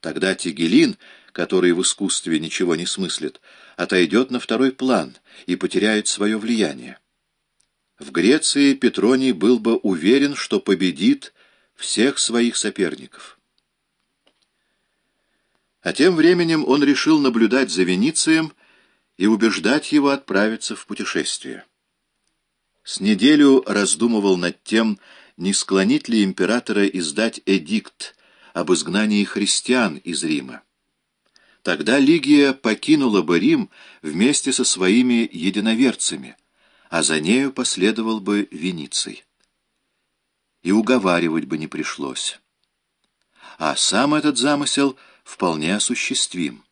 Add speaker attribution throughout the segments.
Speaker 1: Тогда Тигелин, который в искусстве ничего не смыслит, отойдет на второй план и потеряет свое влияние. В Греции Петроний был бы уверен, что победит всех своих соперников. А тем временем он решил наблюдать за Веницием и убеждать его отправиться в путешествие. С неделю раздумывал над тем, не склонить ли императора издать эдикт об изгнании христиан из Рима. Тогда Лигия покинула бы Рим вместе со своими единоверцами, а за нею последовал бы Вениций. И уговаривать бы не пришлось. А сам этот замысел вполне осуществим.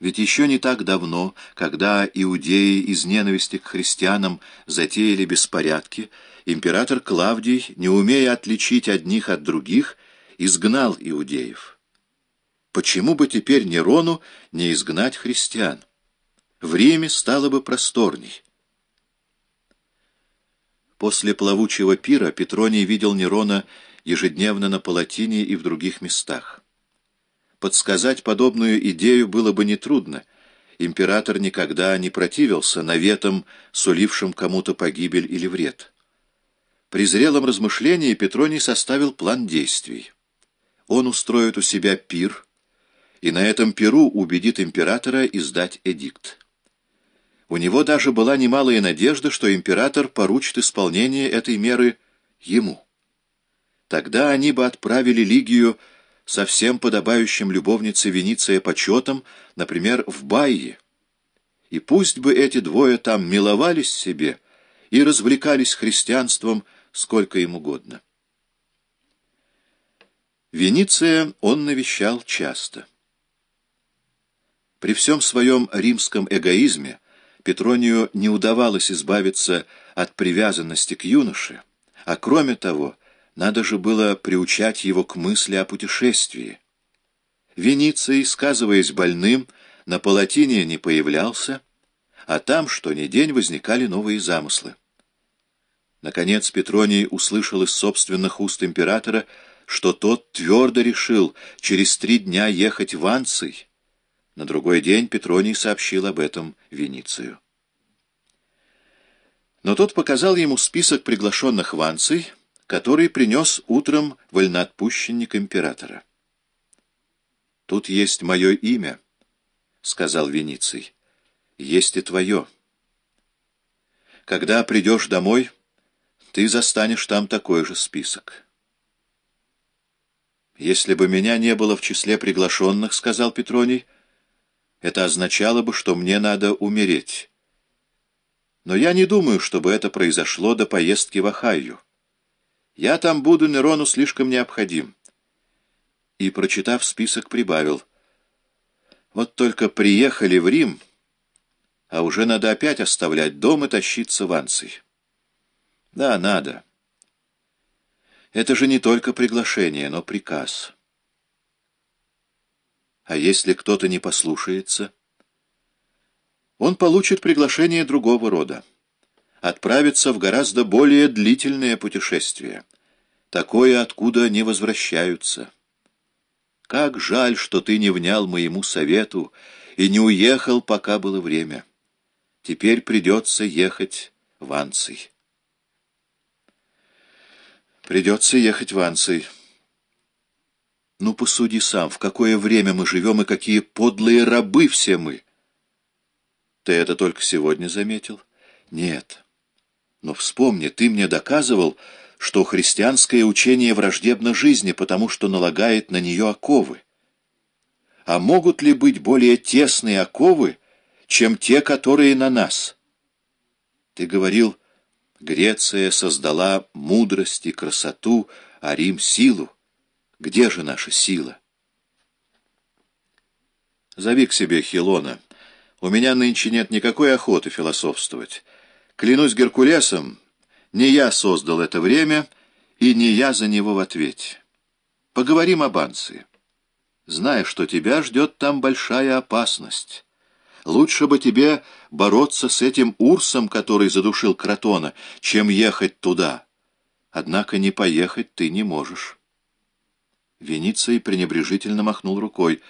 Speaker 1: Ведь еще не так давно, когда иудеи из ненависти к христианам затеяли беспорядки, император Клавдий, не умея отличить одних от других, изгнал иудеев. Почему бы теперь Нерону не изгнать христиан? В Риме стало бы просторней. После плавучего пира Петроний видел Нерона ежедневно на Палатине и в других местах. Подсказать подобную идею было бы нетрудно. Император никогда не противился наветам, сулившим кому-то погибель или вред. При зрелом размышлении Петроний составил план действий. Он устроит у себя пир, и на этом пиру убедит императора издать эдикт. У него даже была немалая надежда, что император поручит исполнение этой меры ему. Тогда они бы отправили Лигию со всем подобающим любовнице Вениция почетом, например, в Байе. И пусть бы эти двое там миловались себе и развлекались христианством сколько им угодно. Вениция он навещал часто. При всем своем римском эгоизме Петронию не удавалось избавиться от привязанности к юноше, а кроме того, надо же было приучать его к мысли о путешествии. Вениций, сказываясь больным, на Палатине не появлялся, а там, что ни день, возникали новые замыслы. Наконец Петроний услышал из собственных уст императора, что тот твердо решил через три дня ехать в Анций, на другой день Петроний сообщил об этом Веницию. Но тот показал ему список приглашенных в Анций, который принес утром вольноотпущенник императора. «Тут есть мое имя», — сказал Вениций. «Есть и твое. Когда придешь домой, ты застанешь там такой же список». «Если бы меня не было в числе приглашенных, — сказал Петроний, — это означало бы, что мне надо умереть. Но я не думаю, чтобы это произошло до поездки в Ахайю. Я там буду Нерону слишком необходим. И, прочитав список, прибавил. Вот только приехали в Рим, а уже надо опять оставлять дом и тащиться в Анций. Да, надо. Это же не только приглашение, но приказ. А если кто-то не послушается? Он получит приглашение другого рода. Отправиться в гораздо более длительное путешествие. Такое, откуда не возвращаются. Как жаль, что ты не внял моему совету и не уехал, пока было время. Теперь придется ехать в Анций. Придется ехать в Анций. Ну, посуди сам, в какое время мы живем и какие подлые рабы все мы. Ты это только сегодня заметил? Нет. Но вспомни, ты мне доказывал, что христианское учение враждебно жизни, потому что налагает на нее оковы. А могут ли быть более тесные оковы, чем те, которые на нас? Ты говорил, Греция создала мудрость и красоту, а Рим — силу. Где же наша сила? Зови к себе Хилона. У меня нынче нет никакой охоты философствовать. Клянусь Геркулесом, не я создал это время, и не я за него в ответе. Поговорим об Анции. Зная, что тебя ждет там большая опасность. Лучше бы тебе бороться с этим Урсом, который задушил Кротона, чем ехать туда. Однако не поехать ты не можешь». Вениций пренебрежительно махнул рукой.